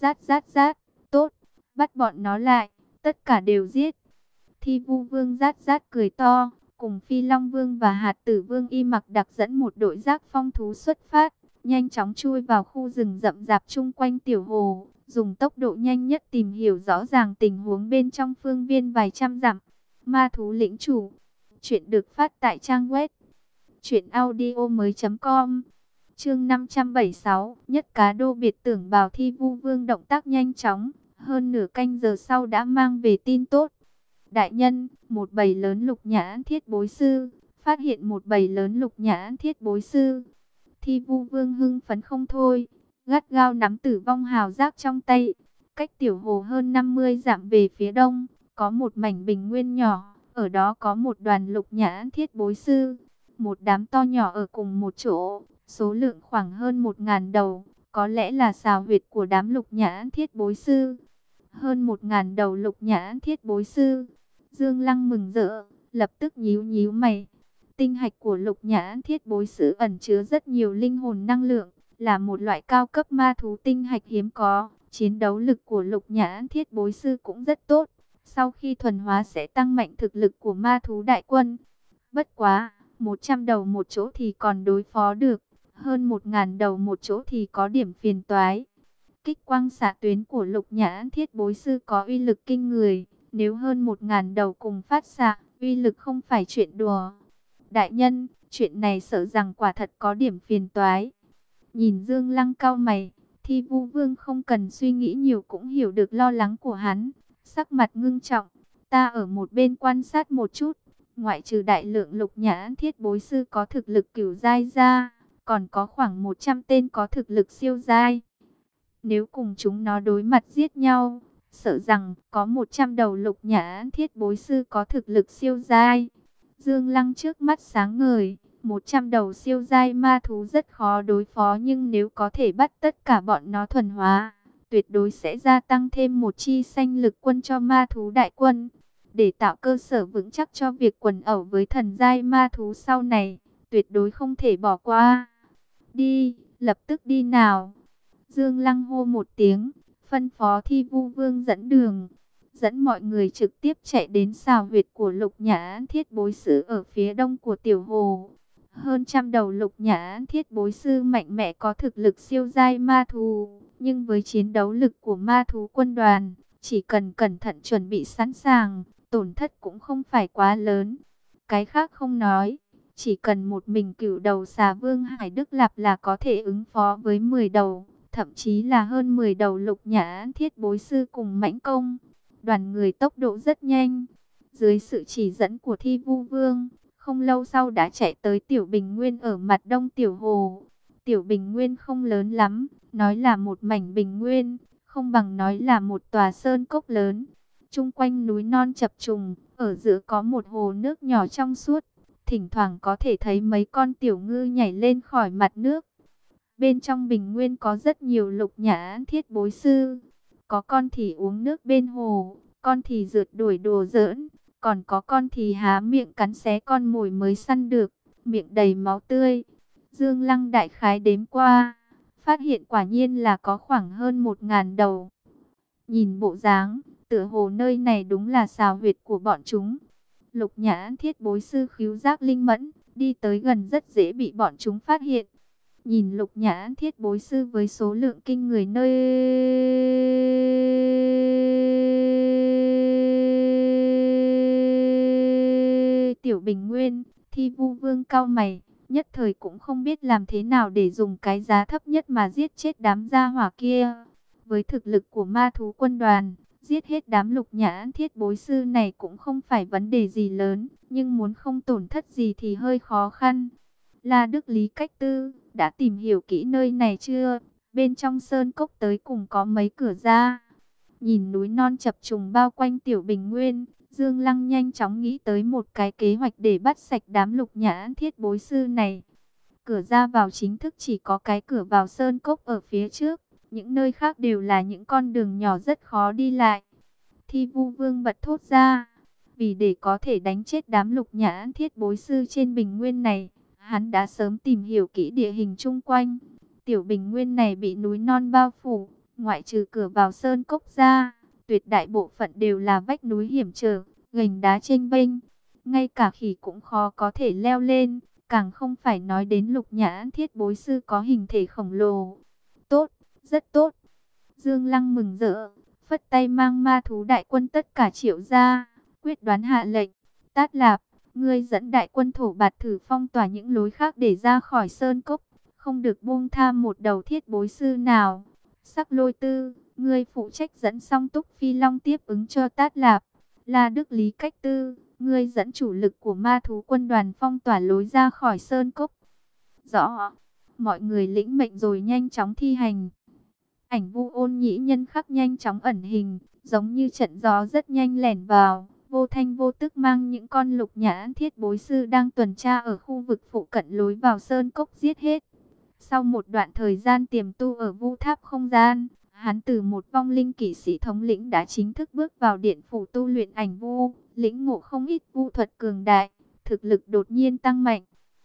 Rát rát rát, tốt, bắt bọn nó lại, tất cả đều giết. Thi vu vương rát rát cười to, cùng Phi Long Vương và Hạt Tử Vương y mặc đặc dẫn một đội giác phong thú xuất phát, nhanh chóng chui vào khu rừng rậm rạp chung quanh tiểu hồ, dùng tốc độ nhanh nhất tìm hiểu rõ ràng tình huống bên trong phương viên vài trăm dặm. Ma thú lĩnh chủ, chuyện được phát tại trang web. Chuyện audio mới.com Chương 576, nhất cá đô biệt tưởng bào thi vu vương động tác nhanh chóng, hơn nửa canh giờ sau đã mang về tin tốt. Đại nhân, một bầy lớn lục nhãn thiết bối sư, phát hiện một bầy lớn lục nhãn thiết bối sư. Thi vu vương hưng phấn không thôi, gắt gao nắm tử vong hào giác trong tay. Cách tiểu hồ hơn 50 dặm về phía đông, có một mảnh bình nguyên nhỏ, ở đó có một đoàn lục nhãn thiết bối sư. Một đám to nhỏ ở cùng một chỗ, số lượng khoảng hơn một ngàn đầu, có lẽ là xào huyệt của đám lục nhãn thiết bối sư. Hơn một ngàn đầu lục nhãn thiết bối sư. Dương Lăng mừng rỡ, lập tức nhíu nhíu mày. Tinh hạch của lục nhãn thiết bối sư ẩn chứa rất nhiều linh hồn năng lượng, là một loại cao cấp ma thú tinh hạch hiếm có. Chiến đấu lực của lục nhãn thiết bối sư cũng rất tốt. Sau khi thuần hóa sẽ tăng mạnh thực lực của ma thú đại quân. Bất quá, 100 đầu một chỗ thì còn đối phó được. Hơn một ngàn đầu một chỗ thì có điểm phiền toái. Kích quang xạ tuyến của lục nhãn thiết bối sư có uy lực kinh người. Nếu hơn một ngàn đầu cùng phát xạ, uy lực không phải chuyện đùa. Đại nhân, chuyện này sợ rằng quả thật có điểm phiền toái. Nhìn Dương Lăng cao mày, thi vu vương không cần suy nghĩ nhiều cũng hiểu được lo lắng của hắn. Sắc mặt ngưng trọng, ta ở một bên quan sát một chút. Ngoại trừ đại lượng lục nhãn thiết bối sư có thực lực cửu giai ra, còn có khoảng 100 tên có thực lực siêu giai. Nếu cùng chúng nó đối mặt giết nhau, sợ rằng có 100 đầu lục nhã thiết bối sư có thực lực siêu giai. Dương Lăng trước mắt sáng ngời, 100 đầu siêu giai ma thú rất khó đối phó nhưng nếu có thể bắt tất cả bọn nó thuần hóa, tuyệt đối sẽ gia tăng thêm một chi sanh lực quân cho ma thú đại quân, để tạo cơ sở vững chắc cho việc quần ẩu với thần giai ma thú sau này, tuyệt đối không thể bỏ qua. Đi, lập tức đi nào. Dương Lăng hô một tiếng, phân phó thi vu vương dẫn đường, dẫn mọi người trực tiếp chạy đến xào huyệt của lục nhã thiết bối sư ở phía đông của tiểu hồ. Hơn trăm đầu lục nhã thiết bối sư mạnh mẽ có thực lực siêu giai ma thú, nhưng với chiến đấu lực của ma thú quân đoàn, chỉ cần cẩn thận chuẩn bị sẵn sàng, tổn thất cũng không phải quá lớn. Cái khác không nói, chỉ cần một mình cửu đầu xà vương Hải Đức Lạp là có thể ứng phó với 10 đầu, thậm chí là hơn 10 đầu lục nhã thiết bối sư cùng mãnh công. Đoàn người tốc độ rất nhanh, dưới sự chỉ dẫn của thi vu vương, không lâu sau đã chạy tới Tiểu Bình Nguyên ở mặt đông Tiểu Hồ. Tiểu Bình Nguyên không lớn lắm, nói là một mảnh Bình Nguyên, không bằng nói là một tòa sơn cốc lớn. Trung quanh núi non chập trùng, ở giữa có một hồ nước nhỏ trong suốt. Thỉnh thoảng có thể thấy mấy con tiểu ngư nhảy lên khỏi mặt nước. Bên trong bình nguyên có rất nhiều lục nhã thiết bối sư. Có con thì uống nước bên hồ, con thì rượt đuổi đồ giỡn. Còn có con thì há miệng cắn xé con mồi mới săn được, miệng đầy máu tươi. Dương Lăng đại khái đếm qua, phát hiện quả nhiên là có khoảng hơn một ngàn đầu. Nhìn bộ dáng, tựa hồ nơi này đúng là xào huyệt của bọn chúng. Lục nhã thiết bối sư khiếu giác linh mẫn, đi tới gần rất dễ bị bọn chúng phát hiện. Nhìn lục nhã thiết bối sư với số lượng kinh người nơi... Tiểu Bình Nguyên, thi vu vương cao mày, nhất thời cũng không biết làm thế nào để dùng cái giá thấp nhất mà giết chết đám gia hỏa kia. Với thực lực của ma thú quân đoàn, giết hết đám lục nhãn thiết bối sư này cũng không phải vấn đề gì lớn, nhưng muốn không tổn thất gì thì hơi khó khăn. La Đức Lý Cách Tư, đã tìm hiểu kỹ nơi này chưa? Bên trong sơn cốc tới cùng có mấy cửa ra. Nhìn núi non chập trùng bao quanh tiểu bình nguyên, Dương Lăng nhanh chóng nghĩ tới một cái kế hoạch để bắt sạch đám lục nhãn thiết bối sư này. Cửa ra vào chính thức chỉ có cái cửa vào sơn cốc ở phía trước. Những nơi khác đều là những con đường nhỏ rất khó đi lại. Thi vu vương bật thốt ra. Vì để có thể đánh chết đám lục nhãn thiết bối sư trên bình nguyên này, hắn đã sớm tìm hiểu kỹ địa hình chung quanh. Tiểu bình nguyên này bị núi non bao phủ, ngoại trừ cửa vào sơn cốc ra, tuyệt đại bộ phận đều là vách núi hiểm trở, gành đá chênh vênh. Ngay cả khỉ cũng khó có thể leo lên, càng không phải nói đến lục nhãn thiết bối sư có hình thể khổng lồ. Rất tốt. Dương Lăng mừng rỡ, phất tay mang ma thú đại quân tất cả triệu ra, quyết đoán hạ lệnh. Tát lạp, ngươi dẫn đại quân thổ bạt thử phong tỏa những lối khác để ra khỏi sơn cốc, không được buông tha một đầu thiết bối sư nào. Sắc lôi tư, ngươi phụ trách dẫn song túc phi long tiếp ứng cho tát lạp. là Đức Lý Cách Tư, ngươi dẫn chủ lực của ma thú quân đoàn phong tỏa lối ra khỏi sơn cốc. Rõ, mọi người lĩnh mệnh rồi nhanh chóng thi hành. Ảnh vu ôn nhĩ nhân khắc nhanh chóng ẩn hình, giống như trận gió rất nhanh lẻn vào, vô thanh vô tức mang những con lục nhãn thiết bối sư đang tuần tra ở khu vực phụ cận lối vào sơn cốc giết hết. Sau một đoạn thời gian tiềm tu ở vu tháp không gian, hắn từ một vong linh kỵ sĩ thống lĩnh đã chính thức bước vào điện phủ tu luyện ảnh vu, lĩnh ngộ không ít vu thuật cường đại, thực lực đột nhiên tăng mạnh.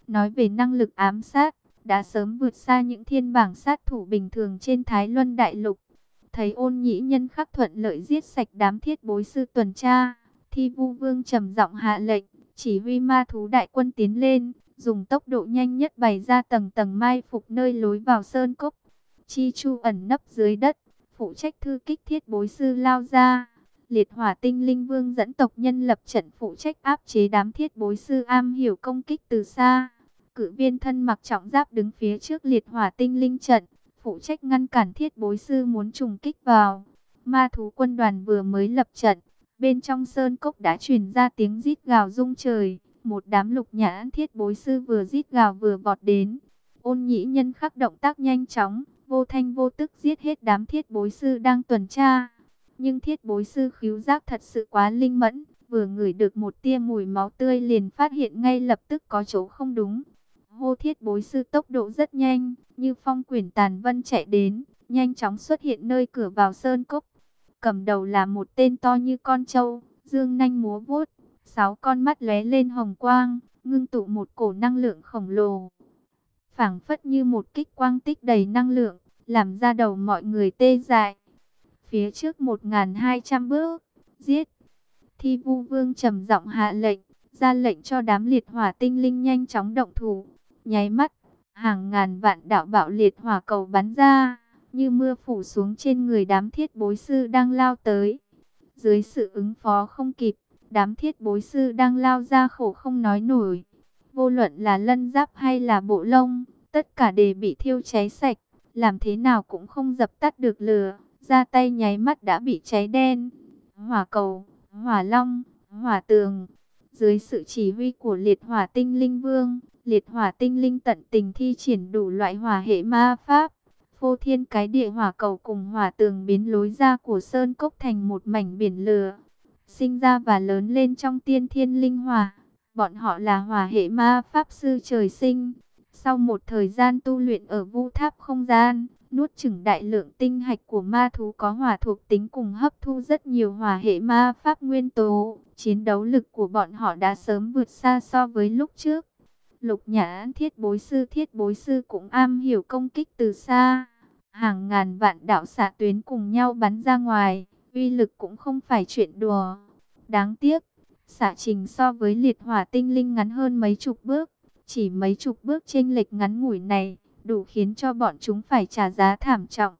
Nói về năng lực ám sát, đã sớm vượt xa những thiên bảng sát thủ bình thường trên Thái Luân Đại Lục. Thấy ôn nhĩ nhân khắc thuận lợi giết sạch đám thiết bối sư tuần tra, thi vu vương trầm giọng hạ lệnh, chỉ huy ma thú đại quân tiến lên, dùng tốc độ nhanh nhất bày ra tầng tầng mai phục nơi lối vào sơn cốc. Chi chu ẩn nấp dưới đất, phụ trách thư kích thiết bối sư lao ra. Liệt hỏa tinh linh vương dẫn tộc nhân lập trận phụ trách áp chế đám thiết bối sư am hiểu công kích từ xa. Cự viên thân mặc trọng giáp đứng phía trước liệt hỏa tinh linh trận, phụ trách ngăn cản thiết bối sư muốn trùng kích vào. Ma thú quân đoàn vừa mới lập trận, bên trong sơn cốc đã truyền ra tiếng rít gào rung trời. Một đám lục nhãn thiết bối sư vừa rít gào vừa vọt đến. Ôn nhĩ nhân khắc động tác nhanh chóng, vô thanh vô tức giết hết đám thiết bối sư đang tuần tra. Nhưng thiết bối sư khíu giác thật sự quá linh mẫn, vừa ngửi được một tia mùi máu tươi liền phát hiện ngay lập tức có chỗ không đúng. Hô thiết bối sư tốc độ rất nhanh, như phong quyển tàn vân chạy đến, nhanh chóng xuất hiện nơi cửa vào sơn cốc. Cầm đầu là một tên to như con trâu, dương nanh múa vuốt, sáu con mắt lóe lên hồng quang, ngưng tụ một cổ năng lượng khổng lồ. phảng phất như một kích quang tích đầy năng lượng, làm ra đầu mọi người tê dại. Phía trước 1.200 bước, giết. Thi vu vương trầm giọng hạ lệnh, ra lệnh cho đám liệt hỏa tinh linh nhanh chóng động thủ. Nháy mắt, hàng ngàn vạn đạo bạo liệt hỏa cầu bắn ra, như mưa phủ xuống trên người đám thiết bối sư đang lao tới. Dưới sự ứng phó không kịp, đám thiết bối sư đang lao ra khổ không nói nổi. Vô luận là lân giáp hay là bộ lông, tất cả đều bị thiêu cháy sạch, làm thế nào cũng không dập tắt được lửa, ra tay nháy mắt đã bị cháy đen. Hỏa cầu, hỏa long, hỏa tường, dưới sự chỉ huy của liệt hỏa tinh linh vương, liệt hỏa tinh linh tận tình thi triển đủ loại hỏa hệ ma pháp. Phô thiên cái địa hỏa cầu cùng hỏa tường biến lối ra của sơn cốc thành một mảnh biển lửa. Sinh ra và lớn lên trong tiên thiên linh hỏa. Bọn họ là hỏa hệ ma pháp sư trời sinh. Sau một thời gian tu luyện ở vu tháp không gian, nuốt chửng đại lượng tinh hạch của ma thú có hỏa thuộc tính cùng hấp thu rất nhiều hỏa hệ ma pháp nguyên tố. Chiến đấu lực của bọn họ đã sớm vượt xa so với lúc trước. Lục nhã thiết bối sư thiết bối sư cũng am hiểu công kích từ xa. Hàng ngàn vạn đạo xạ tuyến cùng nhau bắn ra ngoài, uy lực cũng không phải chuyện đùa. Đáng tiếc, xạ trình so với liệt hỏa tinh linh ngắn hơn mấy chục bước. Chỉ mấy chục bước chênh lệch ngắn ngủi này, đủ khiến cho bọn chúng phải trả giá thảm trọng.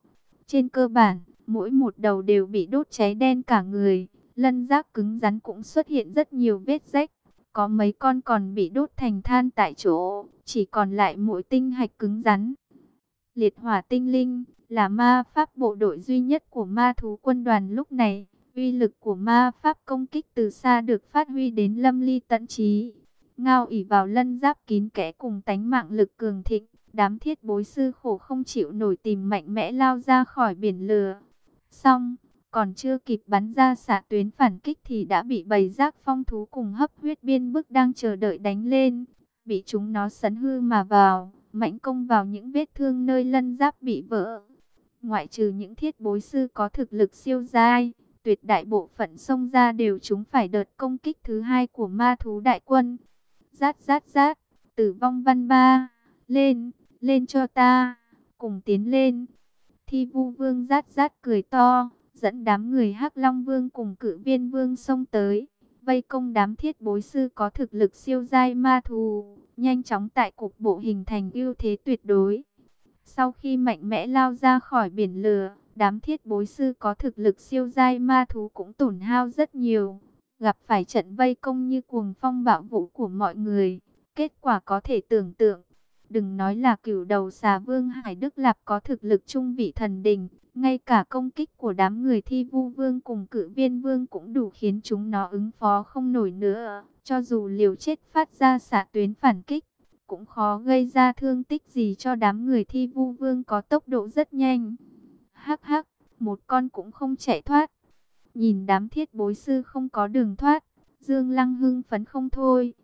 Trên cơ bản, mỗi một đầu đều bị đốt cháy đen cả người, lân giác cứng rắn cũng xuất hiện rất nhiều vết rách. Có mấy con còn bị đốt thành than tại chỗ, chỉ còn lại mỗi tinh hạch cứng rắn. Liệt hỏa tinh linh là ma pháp bộ đội duy nhất của ma thú quân đoàn lúc này. Uy lực của ma pháp công kích từ xa được phát huy đến lâm ly tận trí. Ngao ỉ vào lân giáp kín kẽ cùng tánh mạng lực cường thịnh. Đám thiết bối sư khổ không chịu nổi tìm mạnh mẽ lao ra khỏi biển lửa. Xong, còn chưa kịp bắn ra xạ tuyến phản kích thì đã bị bầy giác phong thú cùng hấp huyết biên bức đang chờ đợi đánh lên. Bị chúng nó sấn hư mà vào, mãnh công vào những vết thương nơi lân giáp bị vỡ. Ngoại trừ những thiết bối sư có thực lực siêu dai, tuyệt đại bộ phận xông ra đều chúng phải đợt công kích thứ hai của ma thú đại quân. Rát rát rát, tử vong văn ba, lên, lên cho ta, cùng tiến lên. Thi vu vương rát rát cười to, dẫn đám người hắc Long Vương cùng cử viên vương xông tới. Vây công đám thiết bối sư có thực lực siêu giai ma thù, nhanh chóng tại cục bộ hình thành ưu thế tuyệt đối. Sau khi mạnh mẽ lao ra khỏi biển lửa, đám thiết bối sư có thực lực siêu giai ma thú cũng tổn hao rất nhiều. Gặp phải trận vây công như cuồng phong bạo vũ của mọi người, kết quả có thể tưởng tượng. Đừng nói là cửu đầu xà vương Hải Đức Lạp có thực lực trung vị thần đình, ngay cả công kích của đám người thi vu vương cùng cử viên vương cũng đủ khiến chúng nó ứng phó không nổi nữa. Cho dù liều chết phát ra xạ tuyến phản kích, cũng khó gây ra thương tích gì cho đám người thi vu vương có tốc độ rất nhanh. Hắc hắc, một con cũng không chạy thoát. Nhìn đám thiết bối sư không có đường thoát, Dương Lăng hưng phấn không thôi.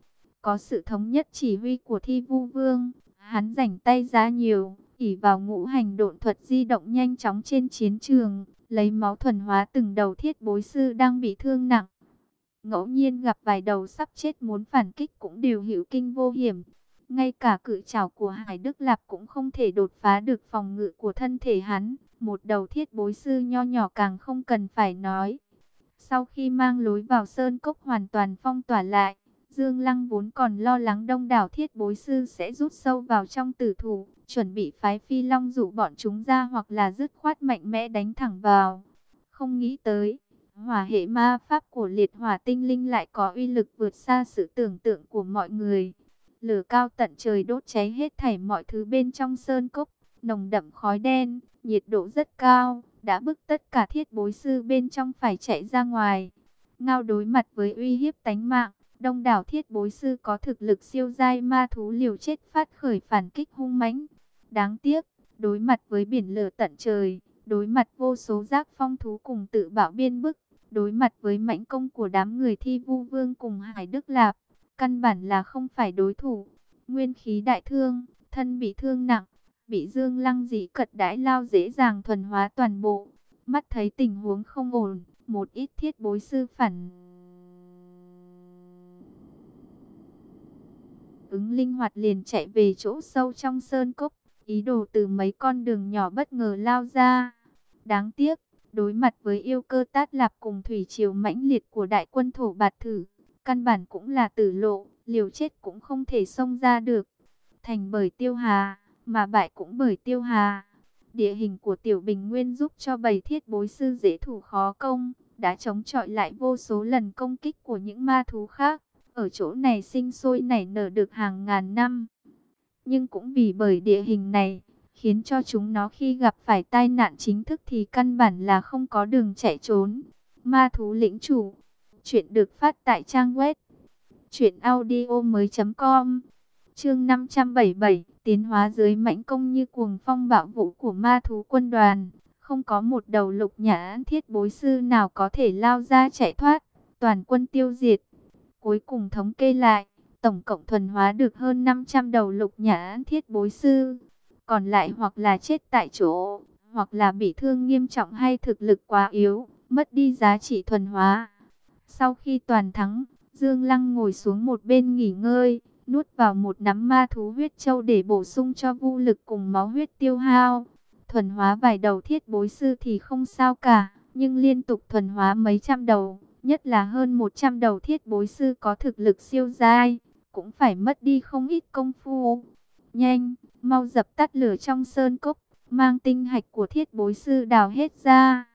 Có sự thống nhất chỉ huy của thi vu vương, hắn rảnh tay ra nhiều, ỉ vào ngũ hành độn thuật di động nhanh chóng trên chiến trường, lấy máu thuần hóa từng đầu thiết bối sư đang bị thương nặng. Ngẫu nhiên gặp vài đầu sắp chết muốn phản kích cũng đều hữu kinh vô hiểm. Ngay cả cự trảo của Hải Đức Lạp cũng không thể đột phá được phòng ngự của thân thể hắn. Một đầu thiết bối sư nho nhỏ càng không cần phải nói. Sau khi mang lối vào sơn cốc hoàn toàn phong tỏa lại, Dương Lăng vốn còn lo lắng đông đảo thiết bối sư sẽ rút sâu vào trong tử thủ, chuẩn bị phái phi long dụ bọn chúng ra hoặc là dứt khoát mạnh mẽ đánh thẳng vào. Không nghĩ tới, hỏa hệ ma pháp của liệt hỏa tinh linh lại có uy lực vượt xa sự tưởng tượng của mọi người. Lửa cao tận trời đốt cháy hết thảy mọi thứ bên trong sơn cốc, nồng đậm khói đen, nhiệt độ rất cao, đã bức tất cả thiết bối sư bên trong phải chạy ra ngoài. Ngao đối mặt với uy hiếp tánh mạng, đông đảo thiết bối sư có thực lực siêu giai ma thú liều chết phát khởi phản kích hung mãnh. Đáng tiếc, đối mặt với biển lửa tận trời, đối mặt vô số giác phong thú cùng tự bảo biên bức, đối mặt với mãnh công của đám người thi vu vương cùng Hải Đức Lạp, căn bản là không phải đối thủ. Nguyên khí đại thương, thân bị thương nặng, bị Dương Lăng dị cật đãi lao dễ dàng thuần hóa toàn bộ. Mắt thấy tình huống không ổn, một ít thiết bối sư phản ứng linh hoạt liền chạy về chỗ sâu trong sơn cốc, ý đồ từ mấy con đường nhỏ bất ngờ lao ra. Đáng tiếc, đối mặt với yêu cơ tát lạp cùng thủy triều mãnh liệt của đại quân thổ bạt thử, căn bản cũng là tử lộ, liều chết cũng không thể xông ra được. Thành bởi tiêu hà, mà bại cũng bởi tiêu hà. Địa hình của tiểu bình nguyên giúp cho bầy thiết bối sư dễ thủ khó công, đã chống chọi lại vô số lần công kích của những ma thú khác. Ở chỗ này sinh sôi nảy nở được hàng ngàn năm. Nhưng cũng vì bởi địa hình này, khiến cho chúng nó khi gặp phải tai nạn chính thức thì căn bản là không có đường chạy trốn. Ma thú lĩnh chủ, chuyện được phát tại trang web truyệnaudiomoi.com. Chương 577, tiến hóa dưới mãnh công như cuồng phong bạo vũ của ma thú quân đoàn, không có một đầu lục nhã thiết bối sư nào có thể lao ra chạy thoát, toàn quân tiêu diệt. Cuối cùng thống kê lại, tổng cộng thuần hóa được hơn 500 đầu lục nhã thiết bối sư. Còn lại hoặc là chết tại chỗ, hoặc là bị thương nghiêm trọng hay thực lực quá yếu, mất đi giá trị thuần hóa. Sau khi toàn thắng, Dương Lăng ngồi xuống một bên nghỉ ngơi, nuốt vào một nắm ma thú huyết châu để bổ sung cho vu lực cùng máu huyết tiêu hao. Thuần hóa vài đầu thiết bối sư thì không sao cả, nhưng liên tục thuần hóa mấy trăm đầu, nhất là hơn 100 đầu thiết bối sư có thực lực siêu dai, cũng phải mất đi không ít công phu. Nhanh, mau dập tắt lửa trong sơn cốc, mang tinh hạch của thiết bối sư đào hết ra.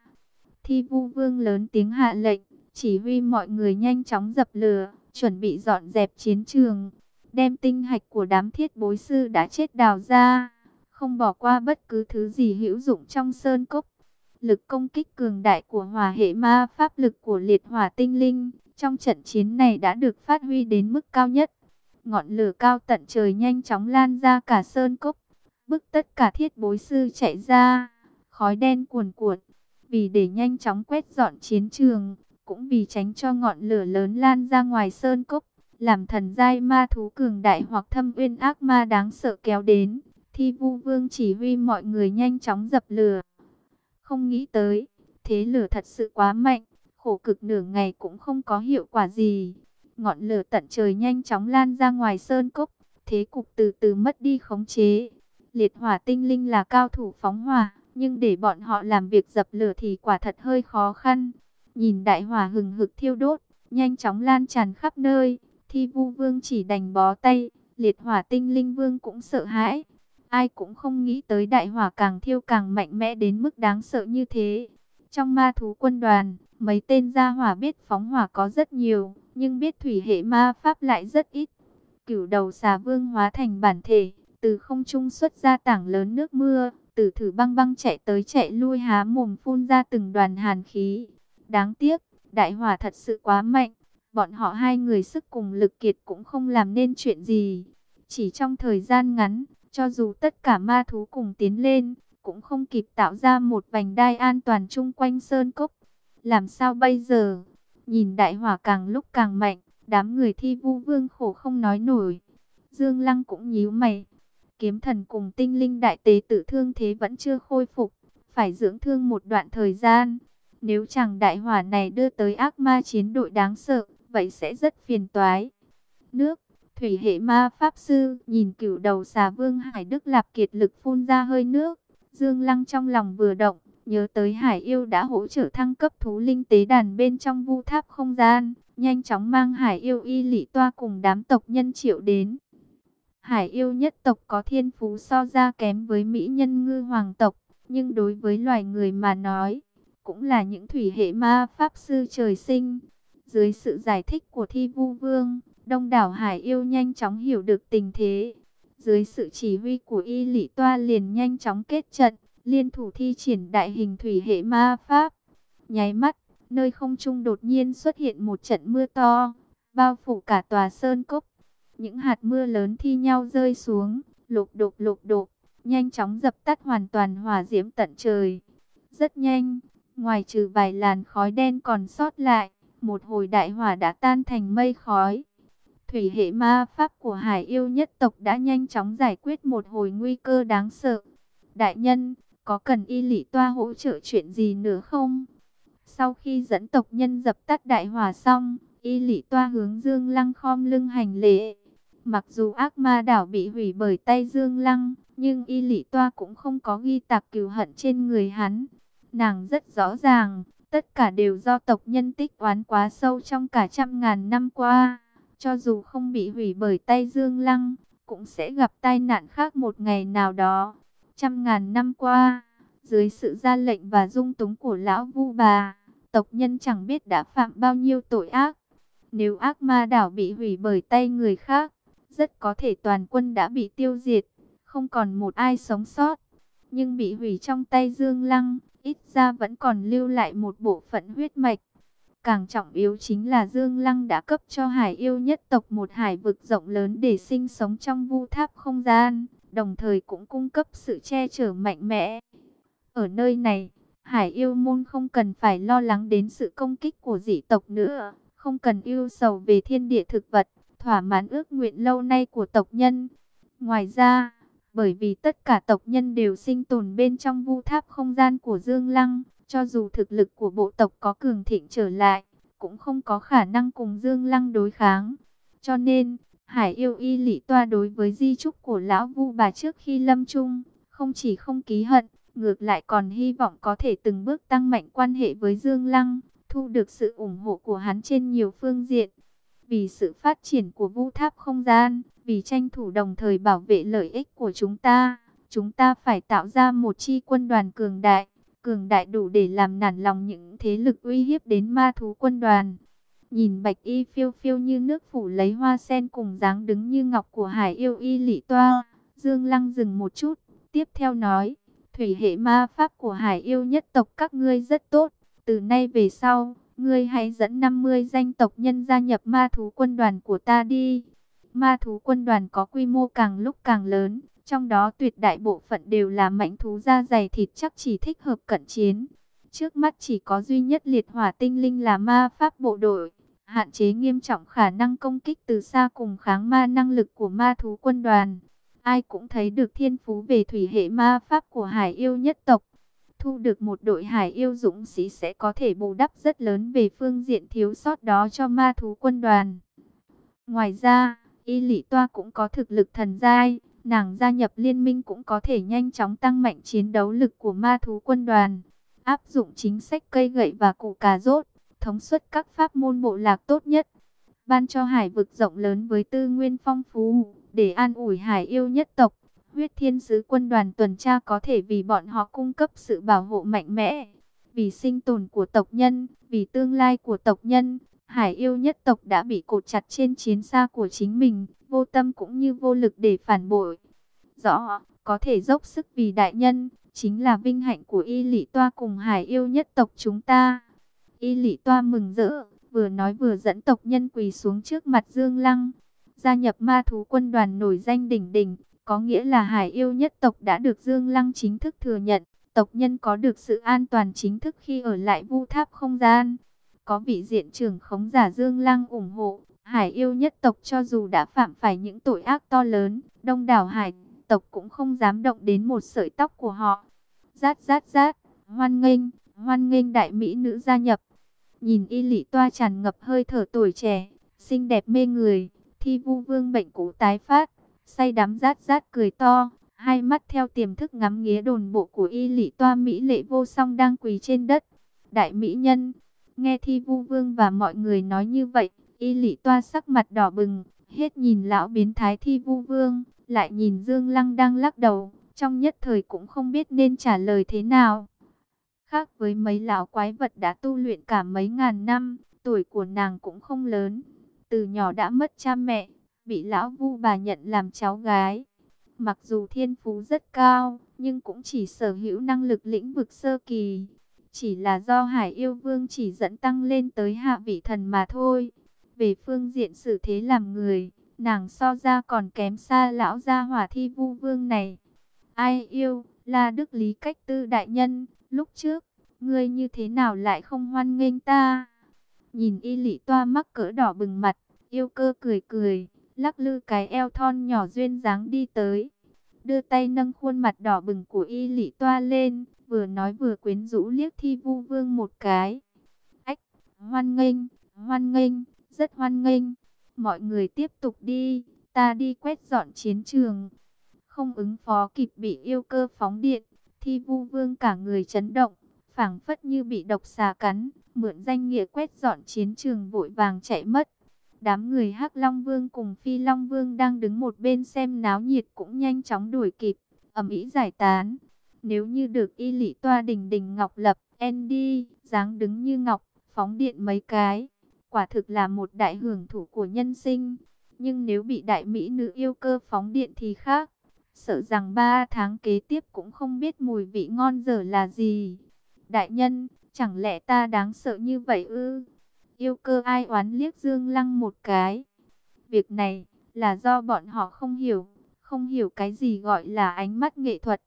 Thi vu vương lớn tiếng hạ lệnh, chỉ huy mọi người nhanh chóng dập lửa, chuẩn bị dọn dẹp chiến trường, đem tinh hạch của đám thiết bối sư đã chết đào ra, không bỏ qua bất cứ thứ gì hữu dụng trong sơn cốc. Lực công kích cường đại của hỏa hệ ma pháp lực của liệt hỏa tinh linh trong trận chiến này đã được phát huy đến mức cao nhất. Ngọn lửa cao tận trời nhanh chóng lan ra cả sơn cốc, bức tất cả thiết bối sư chạy ra, khói đen cuồn cuộn. Vì để nhanh chóng quét dọn chiến trường, cũng vì tránh cho ngọn lửa lớn lan ra ngoài sơn cốc, làm thần giai ma thú cường đại hoặc thâm uyên ác ma đáng sợ kéo đến, thi vu vương chỉ huy mọi người nhanh chóng dập lửa. Không nghĩ tới, thế lửa thật sự quá mạnh, khổ cực nửa ngày cũng không có hiệu quả gì. Ngọn lửa tận trời nhanh chóng lan ra ngoài sơn cốc, thế cục từ từ mất đi khống chế. Liệt hỏa tinh linh là cao thủ phóng hỏa, nhưng để bọn họ làm việc dập lửa thì quả thật hơi khó khăn. Nhìn đại hỏa hừng hực thiêu đốt, nhanh chóng lan tràn khắp nơi, thi vu vương chỉ đành bó tay, liệt hỏa tinh linh vương cũng sợ hãi. Ai cũng không nghĩ tới đại hỏa càng thiêu càng mạnh mẽ đến mức đáng sợ như thế. Trong ma thú quân đoàn, mấy tên gia hỏa biết phóng hỏa có rất nhiều, nhưng biết thủy hệ ma pháp lại rất ít. Cửu đầu xà vương hóa thành bản thể, từ không trung xuất ra tảng lớn nước mưa, tử thử băng băng chạy tới chạy lui há mồm phun ra từng đoàn hàn khí. Đáng tiếc, đại hỏa thật sự quá mạnh, bọn họ hai người sức cùng lực kiệt cũng không làm nên chuyện gì. Chỉ trong thời gian ngắn, cho dù tất cả ma thú cùng tiến lên, cũng không kịp tạo ra một vành đai an toàn chung quanh sơn cốc. Làm sao bây giờ? Nhìn đại hỏa càng lúc càng mạnh, đám người thi vu vương khổ không nói nổi. Dương Lăng cũng nhíu mày. Kiếm thần cùng tinh linh đại tế tử thương thế vẫn chưa khôi phục, phải dưỡng thương một đoạn thời gian. Nếu chẳng đại hỏa này đưa tới ác ma chiến đội đáng sợ, vậy sẽ rất phiền toái. Nước, thủy hệ ma pháp sư, nhìn cửu đầu xà vương Hải Đức Lạp kiệt lực phun ra hơi nước. Dương Lăng trong lòng vừa động, nhớ tới Hải Yêu đã hỗ trợ thăng cấp thú linh tế đàn bên trong vu tháp không gian, nhanh chóng mang Hải Yêu y lị toa cùng đám tộc nhân triệu đến. Hải Yêu nhất tộc có thiên phú so ra kém với Mỹ nhân ngư hoàng tộc, nhưng đối với loài người mà nói, cũng là những thủy hệ ma pháp sư trời sinh. Dưới sự giải thích của Thi Vu Vương, đông đảo Hải Yêu nhanh chóng hiểu được tình thế. Dưới sự chỉ huy của Y Lị Toa liền nhanh chóng kết trận, liên thủ thi triển đại hình thủy hệ ma pháp. Nháy mắt, nơi không trung đột nhiên xuất hiện một trận mưa to, bao phủ cả tòa sơn cốc. Những hạt mưa lớn thi nhau rơi xuống, lục đục lục đục, nhanh chóng dập tắt hoàn toàn hỏa diễm tận trời. Rất nhanh, ngoài trừ vài làn khói đen còn sót lại, một hồi đại hỏa đã tan thành mây khói. Thủy hệ ma pháp của hải yêu nhất tộc đã nhanh chóng giải quyết một hồi nguy cơ đáng sợ. Đại nhân, có cần y lị toa hỗ trợ chuyện gì nữa không? Sau khi dẫn tộc nhân dập tắt đại hỏa xong, y lị toa hướng Dương Lăng khom lưng hành lễ. Mặc dù ác ma đảo bị hủy bởi tay Dương Lăng, nhưng y lị toa cũng không có ghi tạc cừu hận trên người hắn. Nàng rất rõ ràng, tất cả đều do tộc nhân tích oán quá sâu trong cả trăm ngàn năm qua. Cho dù không bị hủy bởi tay Dương Lăng, cũng sẽ gặp tai nạn khác một ngày nào đó. Trăm ngàn năm qua, dưới sự ra lệnh và dung túng của lão vu bà, tộc nhân chẳng biết đã phạm bao nhiêu tội ác. Nếu ác ma đảo bị hủy bởi tay người khác, rất có thể toàn quân đã bị tiêu diệt, không còn một ai sống sót. Nhưng bị hủy trong tay Dương Lăng, ít ra vẫn còn lưu lại một bộ phận huyết mạch. Càng trọng yếu chính là Dương Lăng đã cấp cho hải yêu nhất tộc một hải vực rộng lớn để sinh sống trong vu tháp không gian, đồng thời cũng cung cấp sự che chở mạnh mẽ. Ở nơi này, hải yêu môn không cần phải lo lắng đến sự công kích của dị tộc nữa, không cần yêu sầu về thiên địa thực vật, thỏa mãn ước nguyện lâu nay của tộc nhân. Ngoài ra, bởi vì tất cả tộc nhân đều sinh tồn bên trong vu tháp không gian của Dương Lăng, cho dù thực lực của bộ tộc có cường thịnh trở lại, cũng không có khả năng cùng Dương Lăng đối kháng. Cho nên, Hải yêu y lỷ toa đối với di trúc của lão vu bà trước khi lâm chung, không chỉ không ký hận, ngược lại còn hy vọng có thể từng bước tăng mạnh quan hệ với Dương Lăng, thu được sự ủng hộ của hắn trên nhiều phương diện. Vì sự phát triển của vu tháp không gian, vì tranh thủ đồng thời bảo vệ lợi ích của chúng ta, chúng ta phải tạo ra một chi quân đoàn cường đại, cường đại đủ để làm nản lòng những thế lực uy hiếp đến ma thú quân đoàn. Nhìn bạch y phiêu phiêu như nước phủ lấy hoa sen cùng dáng đứng như ngọc của hải yêu y lị toa, Dương Lăng dừng một chút, tiếp theo nói, thủy hệ ma pháp của hải yêu nhất tộc các ngươi rất tốt, từ nay về sau, ngươi hãy dẫn 50 danh tộc nhân gia nhập ma thú quân đoàn của ta đi. Ma thú quân đoàn có quy mô càng lúc càng lớn, trong đó tuyệt đại bộ phận đều là mãnh thú da dày thịt chắc chỉ thích hợp cận chiến. Trước mắt chỉ có duy nhất liệt hỏa tinh linh là ma pháp bộ đội, hạn chế nghiêm trọng khả năng công kích từ xa cùng kháng ma năng lực của ma thú quân đoàn. Ai cũng thấy được thiên phú về thủy hệ ma pháp của hải yêu nhất tộc. Thu được một đội hải yêu dũng sĩ sẽ có thể bù đắp rất lớn về phương diện thiếu sót đó cho ma thú quân đoàn. Ngoài ra, y lị toa cũng có thực lực thần giai, nàng gia nhập liên minh cũng có thể nhanh chóng tăng mạnh chiến đấu lực của ma thú quân đoàn. Áp dụng chính sách cây gậy và củ cà rốt, thống suất các pháp môn bộ lạc tốt nhất. Ban cho hải vực rộng lớn với tư nguyên phong phú, để an ủi hải yêu nhất tộc. Huyết thiên sứ quân đoàn tuần tra có thể vì bọn họ cung cấp sự bảo hộ mạnh mẽ. Vì sinh tồn của tộc nhân, vì tương lai của tộc nhân, hải yêu nhất tộc đã bị cột chặt trên chiến xa của chính mình, vô tâm cũng như vô lực để phản bội. Rõ, có thể dốc sức vì đại nhân, chính là vinh hạnh của y lị toa cùng hải yêu nhất tộc chúng ta. Y lị toa mừng rỡ, vừa nói vừa dẫn tộc nhân quỳ xuống trước mặt Dương Lăng. Gia nhập ma thú quân đoàn nổi danh đỉnh đỉnh, có nghĩa là hải yêu nhất tộc đã được Dương Lăng chính thức thừa nhận. Tộc nhân có được sự an toàn chính thức khi ở lại vu tháp không gian. Có vị diện trưởng khống giả Dương Lăng ủng hộ, hải yêu nhất tộc cho dù đã phạm phải những tội ác to lớn, đông đảo hải tộc cũng không dám động đến một sợi tóc của họ. Rát rát rát, hoan nghênh, hoan nghênh đại mỹ nữ gia nhập. Nhìn y lị toa tràn ngập hơi thở tuổi trẻ, xinh đẹp mê người, thi vu vương bệnh cũ tái phát, say đắm rát rát cười to, hai mắt theo tiềm thức ngắm nghía đồn bộ của y lị toa mỹ lệ vô song đang quỳ trên đất. Đại mỹ nhân, nghe thi vu vương và mọi người nói như vậy, y lị toa sắc mặt đỏ bừng, hết nhìn lão biến thái thi vu vương, lại nhìn Dương Lăng đang lắc đầu, trong nhất thời cũng không biết nên trả lời thế nào. Khác với mấy lão quái vật đã tu luyện cả mấy ngàn năm, tuổi của nàng cũng không lớn. Từ nhỏ đã mất cha mẹ, bị lão vu bà nhận làm cháu gái. Mặc dù thiên phú rất cao, nhưng cũng chỉ sở hữu năng lực lĩnh vực sơ kỳ. Chỉ là do Hải Yêu Vương chỉ dẫn tăng lên tới hạ vị thần mà thôi. Về phương diện xử thế làm người, nàng so ra còn kém xa lão gia hỏa thi vu vương này. Ai yêu, là Đức Lý Cách Tư Đại Nhân, lúc trước, ngươi như thế nào lại không hoan nghênh ta? Nhìn y lị toa mắc cỡ đỏ bừng mặt, yêu cơ cười cười, lắc lư cái eo thon nhỏ duyên dáng đi tới. Đưa tay nâng khuôn mặt đỏ bừng của y lị toa lên, vừa nói vừa quyến rũ liếc thi vu vương một cái. Ách, hoan nghênh, hoan nghênh, rất hoan nghênh. Mọi người tiếp tục đi, ta đi quét dọn chiến trường. Không ứng phó kịp bị yêu cơ phóng điện, thi vu vương cả người chấn động, phảng phất như bị độc xà cắn, mượn danh nghĩa quét dọn chiến trường vội vàng chạy mất. Đám người Hắc Long Vương cùng Phi Long Vương đang đứng một bên xem náo nhiệt cũng nhanh chóng đuổi kịp, ầm ĩ giải tán. Nếu như được y lị toa đình đình ngọc lập, ND, dáng đứng như ngọc, phóng điện mấy cái, quả thực là một đại hưởng thủ của nhân sinh. Nhưng nếu bị đại mỹ nữ yêu cơ phóng điện thì khác. Sợ rằng ba tháng kế tiếp cũng không biết mùi vị ngon dở là gì. Đại nhân, chẳng lẽ ta đáng sợ như vậy ư? Yêu cơ ai oán liếc Dương Lăng một cái. Việc này là do bọn họ không hiểu, không hiểu cái gì gọi là ánh mắt nghệ thuật.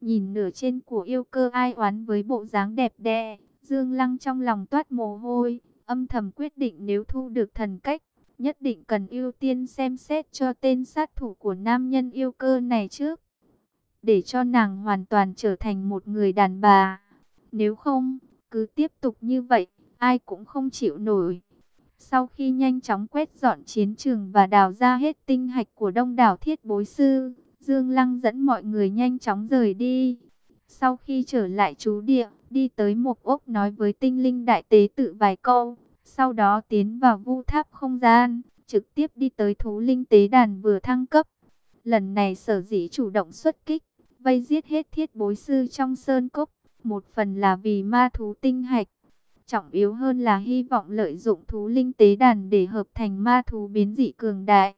Nhìn nửa trên của yêu cơ ai oán với bộ dáng đẹp đẽ, Dương Lăng trong lòng toát mồ hôi, âm thầm quyết định nếu thu được thần cách, nhất định cần ưu tiên xem xét cho tên sát thủ của nam nhân yêu cơ này trước. Để cho nàng hoàn toàn trở thành một người đàn bà. Nếu không, cứ tiếp tục như vậy, ai cũng không chịu nổi. Sau khi nhanh chóng quét dọn chiến trường và đào ra hết tinh hạch của đông đảo thiết bối sư, Dương Lăng dẫn mọi người nhanh chóng rời đi. Sau khi trở lại chú địa, đi tới một ốc nói với tinh linh đại tế tự vài câu, sau đó tiến vào vu tháp không gian, trực tiếp đi tới thú linh tế đàn vừa thăng cấp. Lần này sở dĩ chủ động xuất kích, vây giết hết thiết bối sư trong sơn cốc, một phần là vì ma thú tinh hạch. Trọng yếu hơn là hy vọng lợi dụng thú linh tế đàn để hợp thành ma thú biến dị cường đại.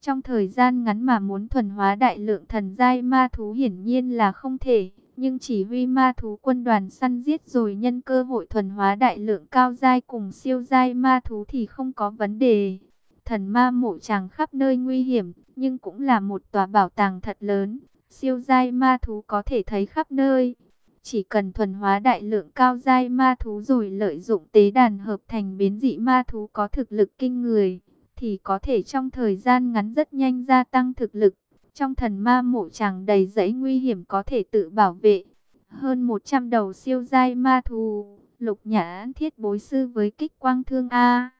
Trong thời gian ngắn mà muốn thuần hóa đại lượng thần giai ma thú hiển nhiên là không thể. Nhưng chỉ huy ma thú quân đoàn săn giết rồi nhân cơ hội thuần hóa đại lượng cao giai cùng siêu giai ma thú thì không có vấn đề. Thần ma mộ tràng khắp nơi nguy hiểm, nhưng cũng là một tòa bảo tàng thật lớn. Siêu giai ma thú có thể thấy khắp nơi. Chỉ cần thuần hóa đại lượng cao giai ma thú rồi lợi dụng tế đàn hợp thành biến dị ma thú có thực lực kinh người, thì có thể trong thời gian ngắn rất nhanh gia tăng thực lực. Trong thần ma mộ chàng đầy giấy nguy hiểm có thể tự bảo vệ. Hơn 100 đầu siêu giai ma thú, lục nhã thiết bối sư với kích quang thương A.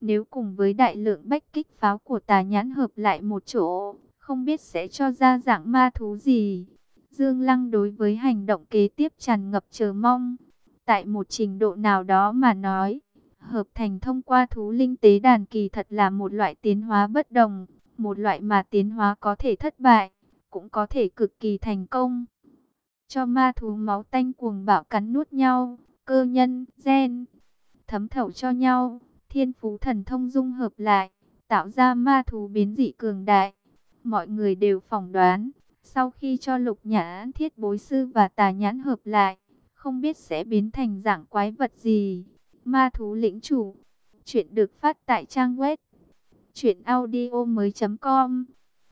Nếu cùng với đại lượng bách kích pháo của tà nhãn hợp lại một chỗ, không biết sẽ cho ra dạng ma thú gì. Dương Lăng đối với hành động kế tiếp tràn ngập chờ mong. Tại một trình độ nào đó mà nói, hợp thành thông qua thú linh tế đàn kỳ thật là một loại tiến hóa bất đồng, một loại mà tiến hóa có thể thất bại, cũng có thể cực kỳ thành công. Cho ma thú máu tanh cuồng bạo cắn nuốt nhau, cơ nhân, gen, thấm thẩu cho nhau, thiên phú thần thông dung hợp lại, tạo ra ma thú biến dị cường đại. Mọi người đều phỏng đoán, sau khi cho lục nhãn thiết bối sư và tà nhãn hợp lại, không biết sẽ biến thành dạng quái vật gì. Ma thú lĩnh chủ. Chuyện được phát tại trang web. Chuyện audio mới com.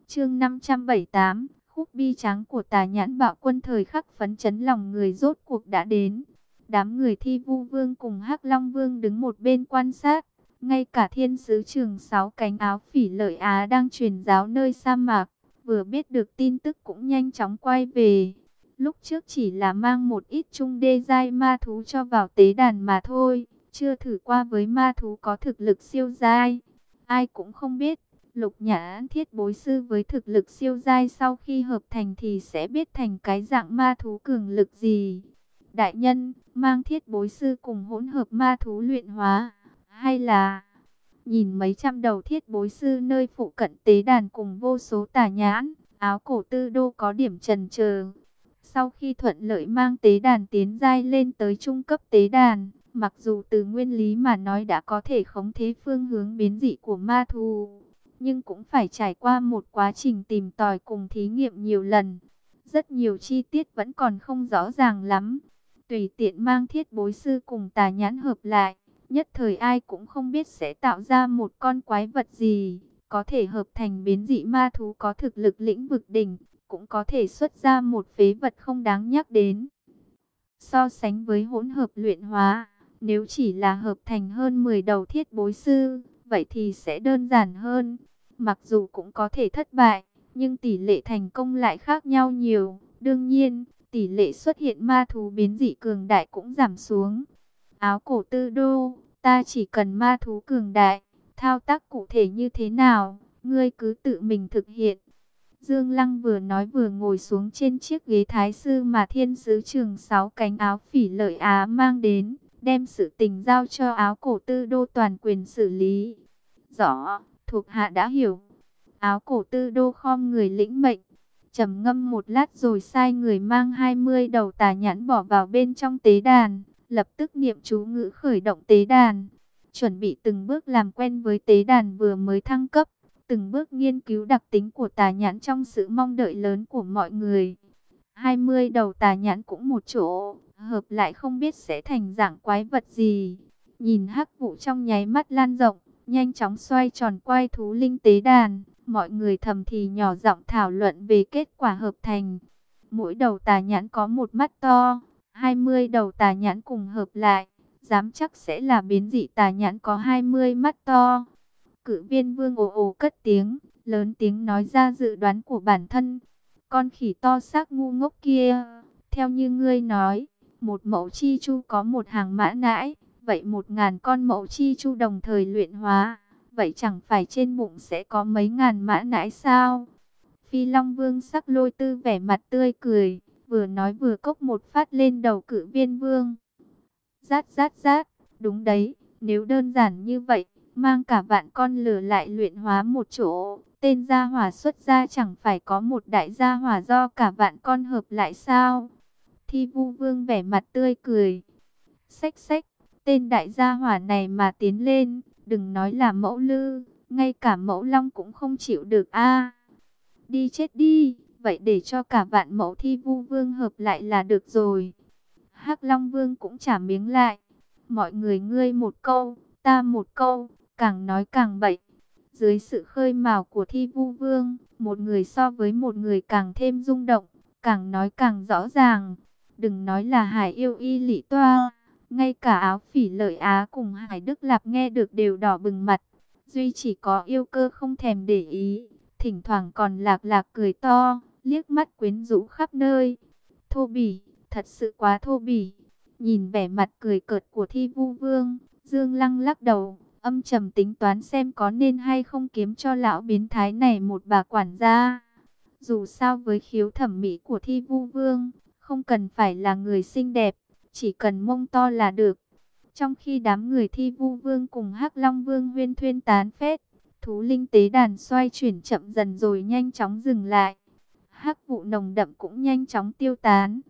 Chương 578. Khúc bi trắng của tà nhãn bạo quân thời khắc phấn chấn lòng người rốt cuộc đã đến. Đám người thi vu vương cùng hắc long vương đứng một bên quan sát. Ngay cả thiên sứ trường sáu cánh áo phỉ lợi Á đang truyền giáo nơi sa mạc. Vừa biết được tin tức cũng nhanh chóng quay về. Lúc trước chỉ là mang một ít trung đê giai ma thú cho vào tế đàn mà thôi. Chưa thử qua với ma thú có thực lực siêu giai. Ai cũng không biết. Lục nhã thiết bối sư với thực lực siêu giai sau khi hợp thành thì sẽ biết thành cái dạng ma thú cường lực gì. Đại nhân, mang thiết bối sư cùng hỗn hợp ma thú luyện hóa. Hay là nhìn mấy trăm đầu thiết bối sư nơi phụ cận tế đàn cùng vô số tà nhãn, áo cổ tư đô có điểm trần chờ sau khi thuận lợi mang tế đàn tiến giai lên tới trung cấp tế đàn, mặc dù từ nguyên lý mà nói đã có thể khống thế phương hướng biến dị của ma thú, nhưng cũng phải trải qua một quá trình tìm tòi cùng thí nghiệm nhiều lần. Rất nhiều chi tiết vẫn còn không rõ ràng lắm. Tùy tiện mang thiết bối sư cùng tà nhãn hợp lại, nhất thời ai cũng không biết sẽ tạo ra một con quái vật gì, có thể hợp thành biến dị ma thú có thực lực lĩnh vực đỉnh, cũng có thể xuất ra một phế vật không đáng nhắc đến. So sánh với hỗn hợp luyện hóa, nếu chỉ là hợp thành hơn 10 đầu thiết bối sư, vậy thì sẽ đơn giản hơn. Mặc dù cũng có thể thất bại, nhưng tỷ lệ thành công lại khác nhau nhiều. Đương nhiên, tỷ lệ xuất hiện ma thú biến dị cường đại cũng giảm xuống. Áo cổ tư đô, ta chỉ cần ma thú cường đại, thao tác cụ thể như thế nào, ngươi cứ tự mình thực hiện. Dương Lăng vừa nói vừa ngồi xuống trên chiếc ghế thái sư mà thiên sứ trường sáu cánh áo phỉ lợi Á mang đến, đem sự tình giao cho áo cổ tư đô toàn quyền xử lý. Rõ, thuộc hạ đã hiểu. Áo cổ tư đô khom người lĩnh mệnh, trầm ngâm một lát rồi sai người mang 20 đầu tà nhãn bỏ vào bên trong tế đàn, lập tức niệm chú ngữ khởi động tế đàn, chuẩn bị từng bước làm quen với tế đàn vừa mới thăng cấp từng bước nghiên cứu đặc tính của tà nhãn trong sự mong đợi lớn của mọi người. 20 đầu tà nhãn cũng một chỗ, hợp lại không biết sẽ thành dạng quái vật gì. Nhìn hắc vụ trong nháy mắt lan rộng, nhanh chóng xoay tròn quay thú linh tế đàn, mọi người thầm thì nhỏ giọng thảo luận về kết quả hợp thành. Mỗi đầu tà nhãn có một mắt to, 20 đầu tà nhãn cùng hợp lại, dám chắc sẽ là biến dị tà nhãn có 20 mắt to. Cự viên vương ồ ồ cất tiếng, lớn tiếng nói ra dự đoán của bản thân. Con khỉ to xác ngu ngốc kia, theo như ngươi nói, một mẫu chi chu có một hàng mã nãi, vậy một ngàn con mẫu chi chu đồng thời luyện hóa, vậy chẳng phải trên bụng sẽ có mấy ngàn mã nãi sao? Phi Long Vương sắc lôi tư vẻ mặt tươi cười, vừa nói vừa cốc một phát lên đầu cự viên vương. Rát rát rát, đúng đấy, nếu đơn giản như vậy, mang cả vạn con lửa lại luyện hóa một chỗ. Tên gia hỏa xuất ra chẳng phải có một đại gia hỏa do cả vạn con hợp lại sao? Thi vu vương vẻ mặt tươi cười. Xách xách, tên đại gia hỏa này mà tiến lên, đừng nói là mẫu lư, ngay cả mẫu long cũng không chịu được a Đi chết đi, vậy để cho cả vạn mẫu thi vu vương hợp lại là được rồi. hắc long vương cũng trả miếng lại. Mọi người ngươi một câu, ta một câu, càng nói càng bậy. Dưới sự khơi mào của thi vu vương, một người so với một người càng thêm rung động, càng nói càng rõ ràng. Đừng nói là hải yêu y lị toa, ngay cả áo phỉ lợi Á cùng hải Đức Lạp nghe được đều đỏ bừng mặt. Duy chỉ có yêu cơ không thèm để ý, thỉnh thoảng còn lạc lạc cười to, liếc mắt quyến rũ khắp nơi. Thô bỉ, thật sự quá thô bỉ. Nhìn vẻ mặt cười cợt của thi vu vương, Dương Lăng lắc đầu, âm trầm tính toán xem có nên hay không kiếm cho lão biến thái này một bà quản gia. Dù sao với khiếu thẩm mỹ của thi vu vương, không cần phải là người xinh đẹp, chỉ cần mông to là được. Trong khi đám người thi vu vương cùng hắc long vương huyên thuyên tán phét, thú linh tế đàn xoay chuyển chậm dần rồi nhanh chóng dừng lại. hắc vụ nồng đậm cũng nhanh chóng tiêu tán.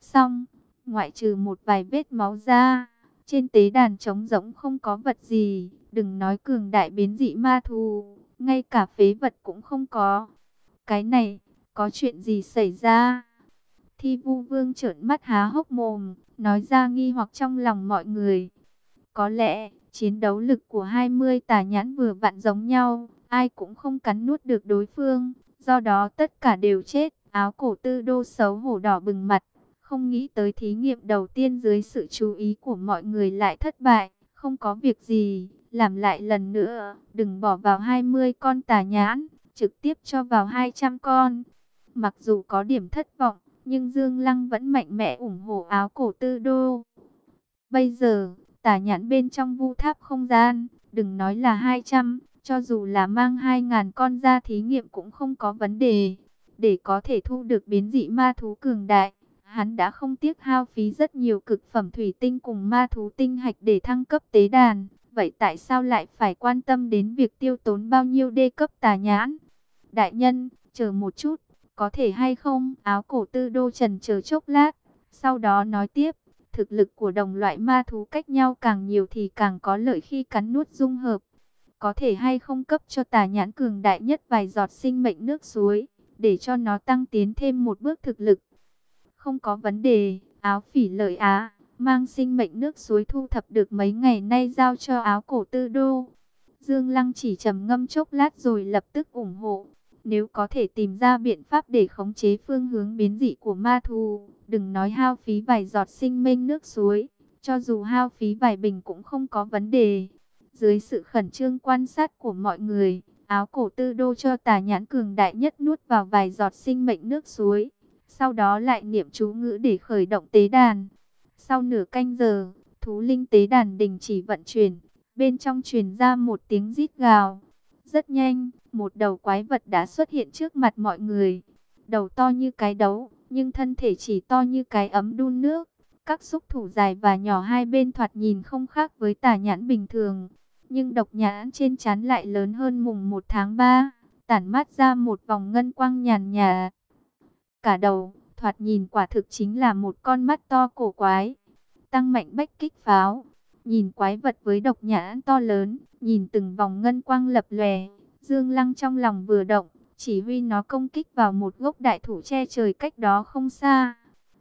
Xong, ngoại trừ một vài vết máu ra, trên tế đàn trống rỗng không có vật gì, đừng nói cường đại biến dị ma thù, ngay cả phế vật cũng không có. Cái này, có chuyện gì xảy ra? Thi vu vương trợn mắt há hốc mồm, nói ra nghi hoặc trong lòng mọi người. Có lẽ, chiến đấu lực của 20 tà nhãn vừa vặn giống nhau, ai cũng không cắn nuốt được đối phương, do đó tất cả đều chết. Áo cổ tư đô xấu hổ đỏ bừng mặt, không nghĩ tới thí nghiệm đầu tiên dưới sự chú ý của mọi người lại thất bại, không có việc gì, làm lại lần nữa, đừng bỏ vào 20 con tà nhãn, trực tiếp cho vào 200 con. Mặc dù có điểm thất vọng, nhưng Dương Lăng vẫn mạnh mẽ ủng hộ áo cổ tư đô. Bây giờ, tà nhãn bên trong vu tháp không gian, đừng nói là 200, cho dù là mang 2.000 con ra thí nghiệm cũng không có vấn đề. Để có thể thu được biến dị ma thú cường đại, hắn đã không tiếc hao phí rất nhiều cực phẩm thủy tinh cùng ma thú tinh hạch để thăng cấp tế đàn. Vậy tại sao lại phải quan tâm đến việc tiêu tốn bao nhiêu đê cấp tà nhãn? Đại nhân, chờ một chút, có thể hay không? Áo cổ tư đô trần chờ chốc lát, sau đó nói tiếp, thực lực của đồng loại ma thú cách nhau càng nhiều thì càng có lợi khi cắn nuốt dung hợp. Có thể hay không cấp cho tà nhãn cường đại nhất vài giọt sinh mệnh nước suối, để cho nó tăng tiến thêm một bước thực lực. Không có vấn đề, áo phỉ lợi á, mang sinh mệnh nước suối thu thập được mấy ngày nay giao cho áo cổ tư đô. Dương Lăng chỉ trầm ngâm chốc lát rồi lập tức ủng hộ. Nếu có thể tìm ra biện pháp để khống chế phương hướng biến dị của ma thu, đừng nói hao phí vài giọt sinh mệnh nước suối, cho dù hao phí vài bình cũng không có vấn đề. Dưới sự khẩn trương quan sát của mọi người, áo cổ tư đô cho tà nhãn cường đại nhất nuốt vào vài giọt sinh mệnh nước suối. Sau đó lại niệm chú ngữ để khởi động tế đàn. Sau nửa canh giờ, thú linh tế đàn đình chỉ vận chuyển. Bên trong truyền ra một tiếng rít gào. Rất nhanh, một đầu quái vật đã xuất hiện trước mặt mọi người. Đầu to như cái đấu, nhưng thân thể chỉ to như cái ấm đun nước. Các xúc thủ dài và nhỏ hai bên thoạt nhìn không khác với tà nhãn bình thường. Nhưng độc nhãn trên chán lại lớn hơn mùng 1 tháng 3, tản mát ra một vòng ngân quang nhàn nhà. Cả đầu, thoạt nhìn quả thực chính là một con mắt to cổ quái. Tăng mạnh bách kích pháo, nhìn quái vật với độc nhãn to lớn, nhìn từng vòng ngân quang lập lòe. Dương Lăng trong lòng vừa động, chỉ huy nó công kích vào một gốc đại thủ che trời cách đó không xa.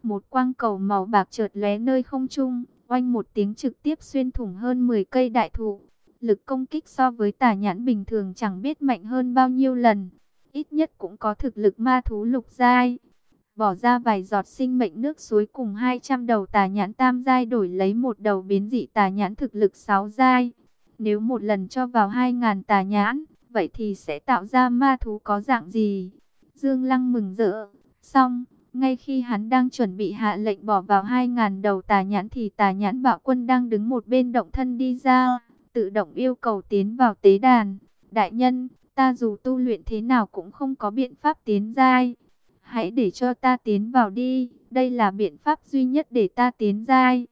Một quang cầu màu bạc chợt lóe nơi không trung, oanh một tiếng trực tiếp xuyên thủng hơn 10 cây đại thụ. Lực công kích so với tà nhãn bình thường chẳng biết mạnh hơn bao nhiêu lần. Ít nhất cũng có thực lực ma thú lục giai bỏ ra vài giọt sinh mệnh nước suối cùng 200 đầu tà nhãn tam giai đổi lấy một đầu biến dị tà nhãn thực lực 6 giai. Nếu một lần cho vào 2.000 tà nhãn, vậy thì sẽ tạo ra ma thú có dạng gì? Dương Lăng mừng rỡ. Xong, ngay khi hắn đang chuẩn bị hạ lệnh bỏ vào 2.000 đầu tà nhãn thì tà nhãn bạo quân đang đứng một bên động thân đi ra, tự động yêu cầu tiến vào tế đàn. Đại nhân, ta dù tu luyện thế nào cũng không có biện pháp tiến giai Hãy để cho ta tiến vào đi, đây là biện pháp duy nhất để ta tiến giai.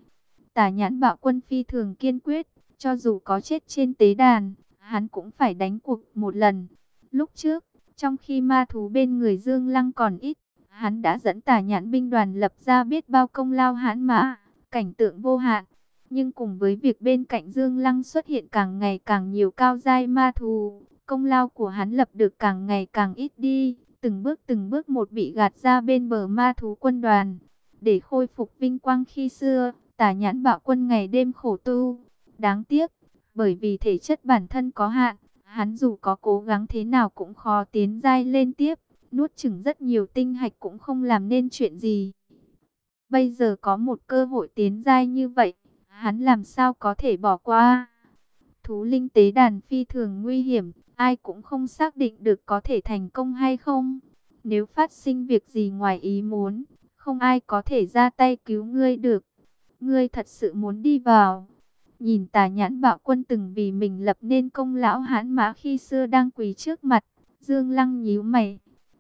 Tả nhãn bạo quân phi thường kiên quyết, cho dù có chết trên tế đàn, hắn cũng phải đánh cuộc một lần. Lúc trước, trong khi ma thú bên người Dương Lăng còn ít, hắn đã dẫn tả nhãn binh đoàn lập ra biết bao công lao hãn mã, cảnh tượng vô hạn. Nhưng cùng với việc bên cạnh Dương Lăng xuất hiện càng ngày càng nhiều cao giai ma thú, công lao của hắn lập được càng ngày càng ít đi từng bước từng bước một bị gạt ra bên bờ ma thú quân đoàn. Để khôi phục vinh quang khi xưa, tả nhãn bạo quân ngày đêm khổ tu. Đáng tiếc, bởi vì thể chất bản thân có hạn, hắn dù có cố gắng thế nào cũng khó tiến giai lên tiếp. Nuốt chừng rất nhiều tinh hạch cũng không làm nên chuyện gì. Bây giờ có một cơ hội tiến giai như vậy, hắn làm sao có thể bỏ qua. Thú linh tế đàn phi thường nguy hiểm, ai cũng không xác định được có thể thành công hay không. Nếu phát sinh việc gì ngoài ý muốn, không ai có thể ra tay cứu ngươi được. Ngươi thật sự muốn đi vào. Nhìn tà nhãn bạo quân từng vì mình lập nên công lão hãn mã khi xưa đang quỳ trước mặt. Dương Lăng nhíu mày.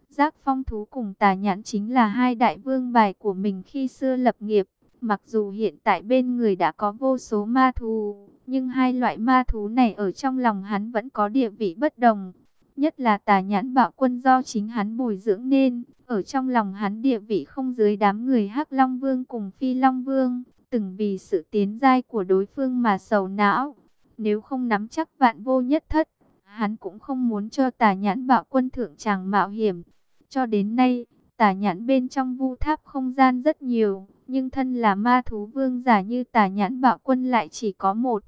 giác phong thú cùng tà nhãn chính là hai đại vương bài của mình khi xưa lập nghiệp. Mặc dù hiện tại bên người đã có vô số ma thú, nhưng hai loại ma thú này ở trong lòng hắn vẫn có địa vị bất đồng. Nhất là tà nhãn bạo quân do chính hắn bồi dưỡng nên, ở trong lòng hắn địa vị không dưới đám người hắc Long Vương cùng Phi Long Vương, từng vì sự tiến giai của đối phương mà sầu não. Nếu không nắm chắc vạn vô nhất thất, hắn cũng không muốn cho tà nhãn bạo quân thượng tràng mạo hiểm. Cho đến nay, tà nhãn bên trong vu tháp không gian rất nhiều, nhưng thân là ma thú vương giả như tà nhãn bạo quân lại chỉ có một.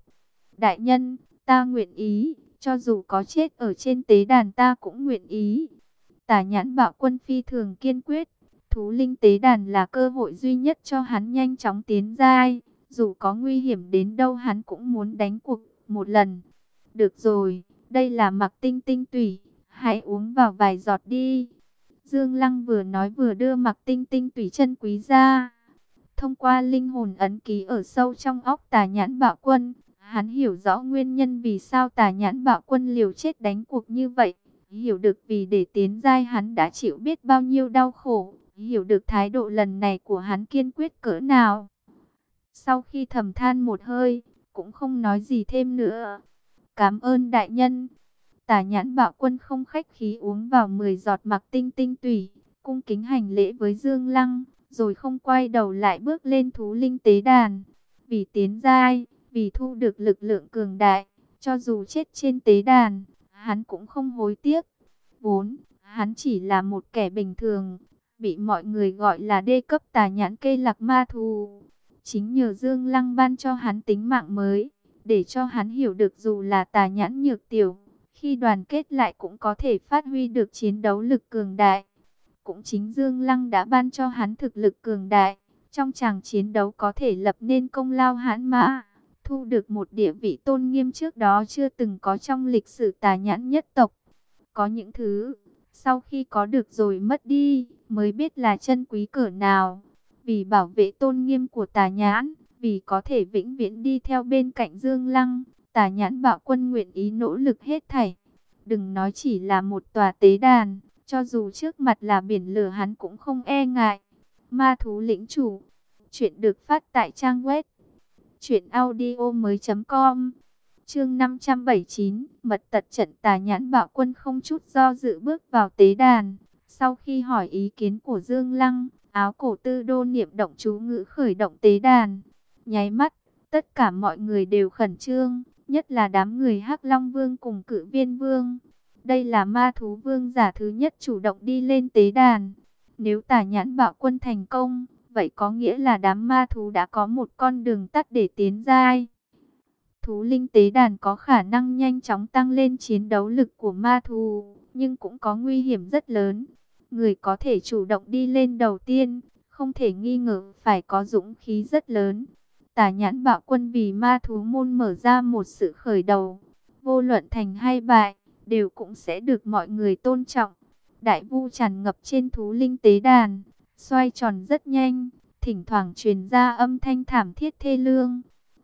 Đại nhân, ta nguyện ý, cho dù có chết ở trên tế đàn ta cũng nguyện ý. Tà nhãn bạo quân phi thường kiên quyết, thú linh tế đàn là cơ hội duy nhất cho hắn nhanh chóng tiến giai. Dù có nguy hiểm đến đâu hắn cũng muốn đánh cuộc một lần. Được rồi, đây là mặc tinh tinh tủy, hãy uống vào vài giọt đi. Dương Lăng vừa nói vừa đưa mặc tinh tinh tủy chân quý ra. Thông qua linh hồn ấn ký ở sâu trong óc tà nhãn bạo quân, hắn hiểu rõ nguyên nhân vì sao tà nhãn bạo quân liều chết đánh cuộc như vậy. Hiểu được vì để tiến giai hắn đã chịu biết bao nhiêu đau khổ, hiểu được thái độ lần này của hắn kiên quyết cỡ nào. Sau khi thầm than một hơi, cũng không nói gì thêm nữa. Cảm ơn đại nhân. tà nhãn bạo quân không khách khí uống vào 10 giọt mặc tinh tinh tủy, cung kính hành lễ với Dương Lăng, rồi không quay đầu lại bước lên thú linh tế đàn. Vì tiến giai, vì thu được lực lượng cường đại, cho dù chết trên tế đàn, hắn cũng không hối tiếc. Vốn, hắn chỉ là một kẻ bình thường, bị mọi người gọi là đê cấp tà nhãn cây lạc ma thù. Chính nhờ Dương Lăng ban cho hắn tính mạng mới, để cho hắn hiểu được dù là tà nhãn nhược tiểu, khi đoàn kết lại cũng có thể phát huy được chiến đấu lực cường đại. Cũng chính Dương Lăng đã ban cho hắn thực lực cường đại, trong chàng chiến đấu có thể lập nên công lao hãn mã, thu được một địa vị tôn nghiêm trước đó chưa từng có trong lịch sử tà nhãn nhất tộc. Có những thứ, sau khi có được rồi mất đi, mới biết là chân quý cỡ nào. Vì bảo vệ tôn nghiêm của tà nhãn, vì có thể vĩnh viễn đi theo bên cạnh Dương Lăng, tà nhãn bạo quân nguyện ý nỗ lực hết thảy. Đừng nói chỉ là một tòa tế đàn, cho dù trước mặt là biển lửa hắn cũng không e ngại. Ma thú lĩnh chủ, chuyện được phát tại trang web truyệnaudiomoi.com. Chương 579, mật tật trận tà nhãn bạo quân không chút do dự bước vào tế đàn. Sau khi hỏi ý kiến của Dương Lăng, áo cổ tư đô niệm động chú ngữ khởi động tế đàn. Nháy mắt, tất cả mọi người đều khẩn trương, nhất là đám người hắc Long Vương cùng cự viên Vương. Đây là ma thú vương giả thứ nhất chủ động đi lên tế đàn. Nếu tà nhãn bạo quân thành công, vậy có nghĩa là đám ma thú đã có một con đường tắt để tiến giai. Thú linh tế đàn có khả năng nhanh chóng tăng lên chiến đấu lực của ma thú, nhưng cũng có nguy hiểm rất lớn. Người có thể chủ động đi lên đầu tiên, không thể nghi ngờ phải có dũng khí rất lớn. Tả nhãn bạo quân vì ma thú môn mở ra một sự khởi đầu. Vô luận thành hay bại, đều cũng sẽ được mọi người tôn trọng. Đại vu tràn ngập trên thú linh tế đàn, xoay tròn rất nhanh, thỉnh thoảng truyền ra âm thanh thảm thiết thê lương.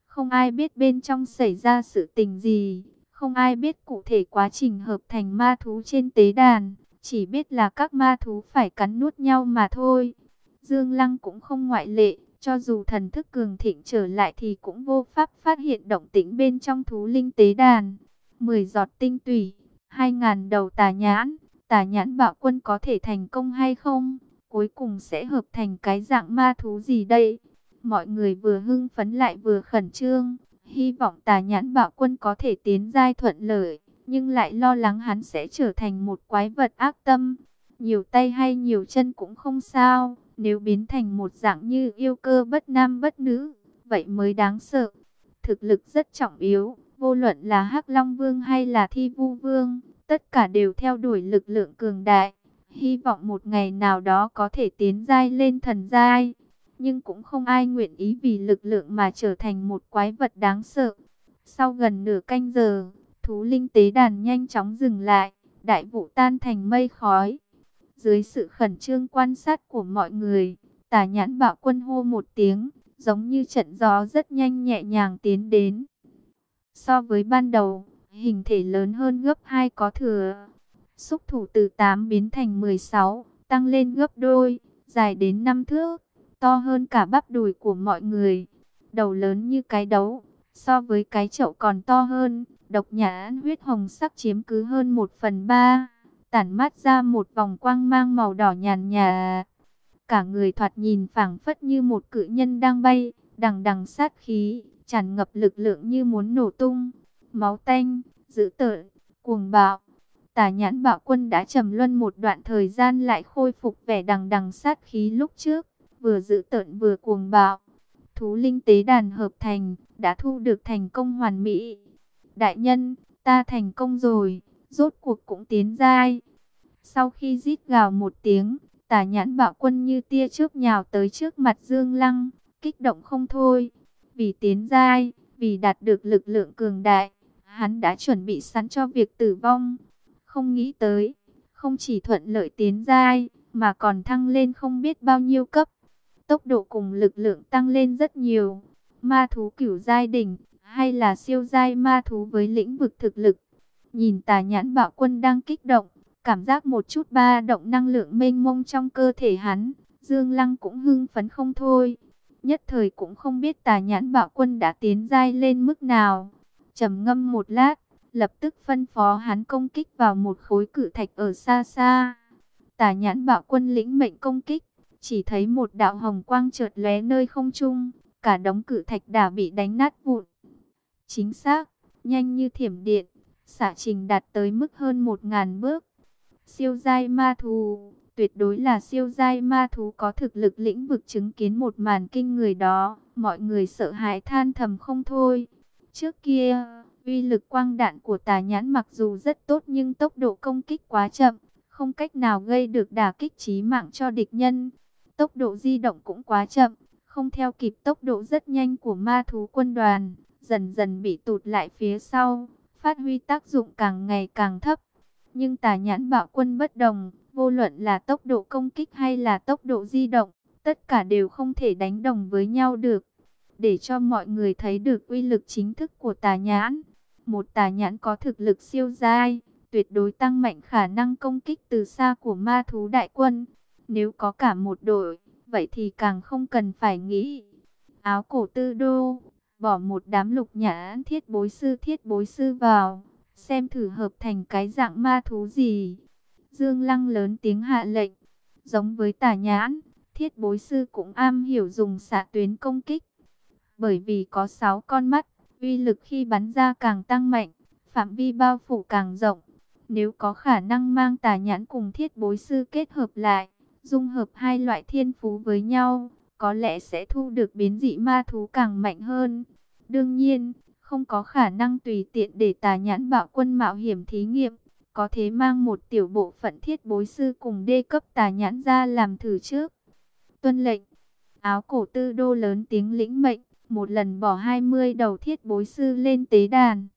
Không ai biết bên trong xảy ra sự tình gì, không ai biết cụ thể quá trình hợp thành ma thú trên tế đàn, chỉ biết là các ma thú phải cắn nuốt nhau mà thôi. Dương Lăng cũng không ngoại lệ, cho dù thần thức cường thịnh trở lại thì cũng vô pháp phát hiện động tĩnh bên trong thú linh tế đàn. Mười giọt tinh tủy, hai ngàn đầu tà nhãn, tà nhãn bạo quân có thể thành công hay không? Cuối cùng sẽ hợp thành cái dạng ma thú gì đây? Mọi người vừa hưng phấn lại vừa khẩn trương, hy vọng tà nhãn bạo quân có thể tiến giai thuận lợi, nhưng lại lo lắng hắn sẽ trở thành một quái vật ác tâm. Nhiều tay hay nhiều chân cũng không sao, nếu biến thành một dạng như yêu cơ bất nam bất nữ, vậy mới đáng sợ. Thực lực rất trọng yếu, vô luận là hắc Long Vương hay là Thi Vu Vương, tất cả đều theo đuổi lực lượng cường đại. Hy vọng một ngày nào đó có thể tiến giai lên thần giai, nhưng cũng không ai nguyện ý vì lực lượng mà trở thành một quái vật đáng sợ. Sau gần nửa canh giờ, thú linh tế đàn nhanh chóng dừng lại, đại vụ tan thành mây khói. Dưới sự khẩn trương quan sát của mọi người, tà nhãn bạo quân hô một tiếng, giống như trận gió rất nhanh nhẹ nhàng tiến đến. So với ban đầu, hình thể lớn hơn gấp hai có thừa. Xúc thủ từ 8 biến thành 16, tăng lên gấp đôi, dài đến 5 thước, to hơn cả bắp đùi của mọi người. Đầu lớn như cái đấu, so với cái chậu còn to hơn, độc nhãn huyết hồng sắc chiếm cứ hơn 1 phần 3, tản mát ra một vòng quang mang màu đỏ nhàn nhạt. Cả người thoạt nhìn phảng phất như một cự nhân đang bay, đằng đằng sát khí, tràn ngập lực lượng như muốn nổ tung. Máu tanh, dữ tợn, cuồng bạo. Tà nhãn bạo quân đã trầm luân một đoạn thời gian lại khôi phục vẻ đằng đằng sát khí lúc trước, vừa dữ tợn vừa cuồng bạo. Thú linh tế đàn hợp thành, đã thu được thành công hoàn mỹ. Đại nhân, ta thành công rồi, rốt cuộc cũng tiến giai. Sau khi rít gào một tiếng, tà nhãn bạo quân như tia chớp nhào tới trước mặt Dương Lăng, kích động không thôi. Vì tiến giai, vì đạt được lực lượng cường đại, hắn đã chuẩn bị sẵn cho việc tử vong. Không nghĩ tới, không chỉ thuận lợi tiến giai, mà còn thăng lên không biết bao nhiêu cấp. Tốc độ cùng lực lượng tăng lên rất nhiều. Ma thú cửu giai đỉnh, hay là siêu giai ma thú với lĩnh vực thực lực. Nhìn tà nhãn bạo quân đang kích động, cảm giác một chút ba động năng lượng mênh mông trong cơ thể hắn. Dương Lăng cũng hưng phấn không thôi. Nhất thời cũng không biết tà nhãn bạo quân đã tiến giai lên mức nào. trầm ngâm một lát, lập tức phân phó hắn công kích vào một khối cự thạch ở xa xa. Tả nhãn bạo quân lĩnh mệnh công kích, chỉ thấy một đạo hồng quang chợt lóe nơi không trung, cả đống cự thạch đã bị đánh nát vụn. Chính xác, nhanh như thiểm điện, xạ trình đạt tới mức hơn một ngàn bước. Siêu giai ma thú, tuyệt đối là siêu giai ma thú có thực lực lĩnh vực chứng kiến một màn kinh người đó, mọi người sợ hãi than thầm không thôi. Trước kia, uy lực quang đạn của tà nhãn mặc dù rất tốt nhưng tốc độ công kích quá chậm, không cách nào gây được đả kích chí mạng cho địch nhân. Tốc độ di động cũng quá chậm, không theo kịp tốc độ rất nhanh của ma thú quân đoàn, dần dần bị tụt lại phía sau, phát huy tác dụng càng ngày càng thấp. Nhưng tà nhãn bạo quân bất đồng, vô luận là tốc độ công kích hay là tốc độ di động, tất cả đều không thể đánh đồng với nhau được. Để cho mọi người thấy được uy lực chính thức của tà nhãn. Một tà nhãn có thực lực siêu dai, tuyệt đối tăng mạnh khả năng công kích từ xa của ma thú đại quân. Nếu có cả một đội, vậy thì càng không cần phải nghĩ. Áo cổ tư đô, bỏ một đám lục nhãn thiết bối sư thiết bối sư vào, xem thử hợp thành cái dạng ma thú gì. Dương Lăng lớn tiếng hạ lệnh, giống với tà nhãn, thiết bối sư cũng am hiểu dùng xạ tuyến công kích. Bởi vì có 6 con mắt, uy lực khi bắn ra càng tăng mạnh, phạm vi bao phủ càng rộng. Nếu có khả năng mang tà nhãn cùng thiết bối sư kết hợp lại, dung hợp hai loại thiên phú với nhau, có lẽ sẽ thu được biến dị ma thú càng mạnh hơn. Đương nhiên, không có khả năng tùy tiện để tà nhãn bạo quân mạo hiểm thí nghiệm, có thể mang một tiểu bộ phận thiết bối sư cùng đê cấp tà nhãn ra làm thử trước. Tuân lệnh, áo cổ tư đô lớn tiếng lĩnh mệnh, một lần bỏ 20 đầu thiết bối sư lên tế đàn.